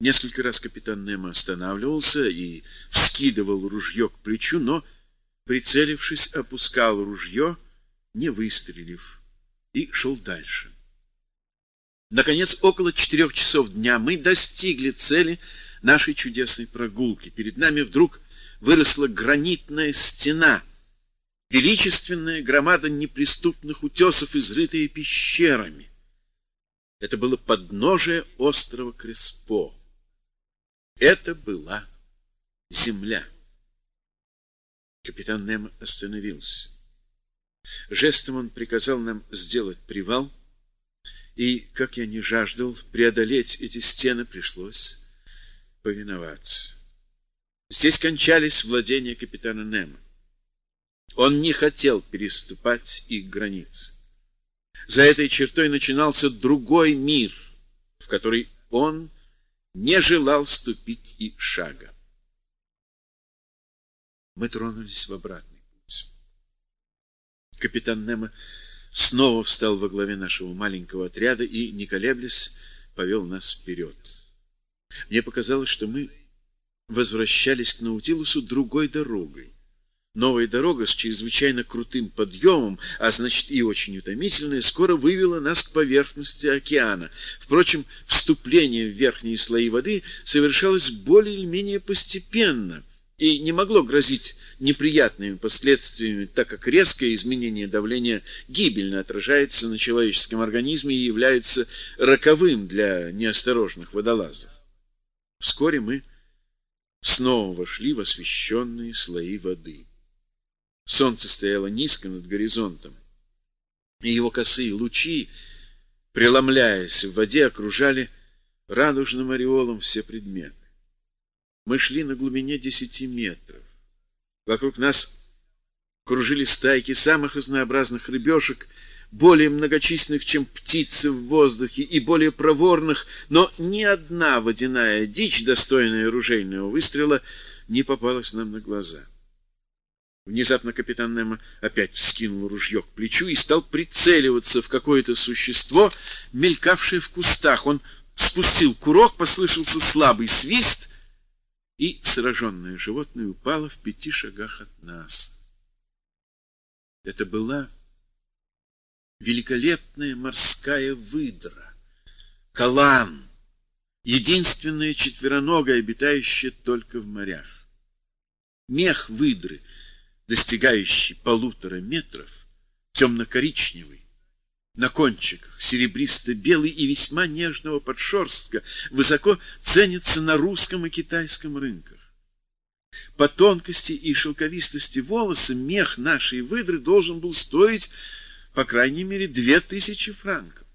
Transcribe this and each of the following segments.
Несколько раз капитан Немо останавливался и вскидывал ружье к плечу, но, прицелившись, опускал ружье, не выстрелив, и шел дальше. Наконец, около четырех часов дня мы достигли цели нашей чудесной прогулки. Перед нами вдруг выросла гранитная стена, величественная громада неприступных утесов, изрытые пещерами. Это было подножие острова Креспо. Это была земля. Капитан Немо остановился. Жестом он приказал нам сделать привал, и, как я не жаждал преодолеть эти стены, пришлось повиноваться. Здесь кончались владения капитана Немо. Он не хотел переступать их границы. За этой чертой начинался другой мир, в который он не желал ступить и шага. Мы тронулись в обратный путь. Капитан Немо снова встал во главе нашего маленького отряда и, не колеблясь, повел нас вперед. Мне показалось, что мы возвращались к Наутилусу другой дорогой. Новая дорога с чрезвычайно крутым подъемом, а значит и очень утомительная, скоро вывела нас к поверхности океана. Впрочем, вступление в верхние слои воды совершалось более или менее постепенно и не могло грозить неприятными последствиями, так как резкое изменение давления гибельно отражается на человеческом организме и является роковым для неосторожных водолазов. Вскоре мы снова вошли в освещенные слои воды. Солнце стояло низко над горизонтом, и его косые лучи, преломляясь в воде, окружали радужным ореолом все предметы. Мы шли на глубине десяти метров. Вокруг нас кружили стайки самых разнообразных рыбешек, более многочисленных, чем птицы в воздухе, и более проворных, но ни одна водяная дичь, достойная оружейного выстрела, не попалась нам на глаза. Внезапно капитан Немо опять вскинул ружье к плечу и стал прицеливаться в какое-то существо, мелькавшее в кустах. Он спустил курок, послышался слабый свист, и сраженное животное упало в пяти шагах от нас. Это была великолепная морская выдра, калан, единственная четвероногая, обитающая только в морях. Мех выдры — достигающий полутора метров, темно-коричневый, на кончиках серебристо-белый и весьма нежного подшерстка, высоко ценится на русском и китайском рынках. По тонкости и шелковистости волоса мех нашей выдры должен был стоить, по крайней мере, две тысячи франков.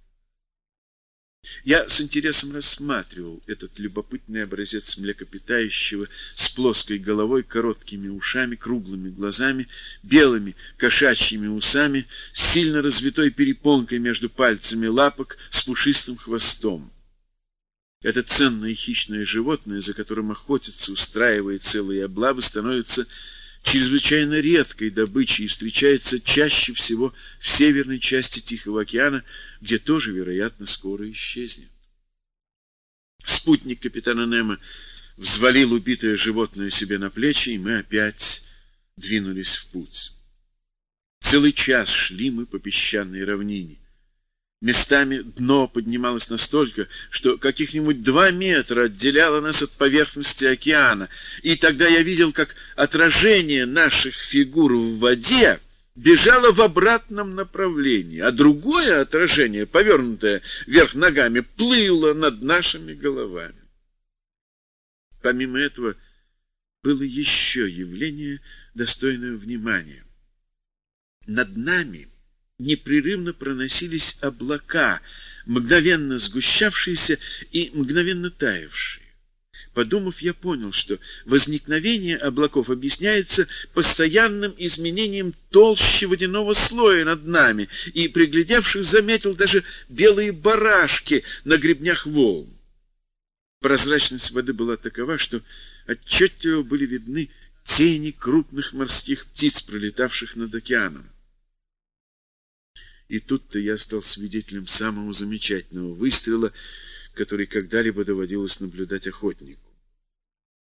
Я с интересом рассматривал этот любопытный образец млекопитающего с плоской головой, короткими ушами, круглыми глазами, белыми кошачьими усами, сильно развитой перепонкой между пальцами лапок с пушистым хвостом. Это ценное хищное животное, за которым охотится, устраивая целые облавы, становится чрезвычайно редкой добычей и встречается чаще всего в северной части Тихого океана, где тоже, вероятно, скоро исчезнет. Спутник капитана Немо взвалил убитое животное себе на плечи, и мы опять двинулись в путь. Целый час шли мы по песчаной равнине. Местами дно поднималось настолько, что каких-нибудь два метра отделяло нас от поверхности океана, и тогда я видел, как отражение наших фигур в воде бежало в обратном направлении, а другое отражение, повернутое вверх ногами, плыло над нашими головами. Помимо этого, было еще явление, достойное внимания. Над нами — непрерывно проносились облака, мгновенно сгущавшиеся и мгновенно таявшие. Подумав, я понял, что возникновение облаков объясняется постоянным изменением толщи водяного слоя над нами, и, приглядевшись, заметил даже белые барашки на гребнях волн. Прозрачность воды была такова, что отчетливо были видны тени крупных морских птиц, пролетавших над океаном. И тут-то я стал свидетелем самого замечательного выстрела, который когда-либо доводилось наблюдать охотнику.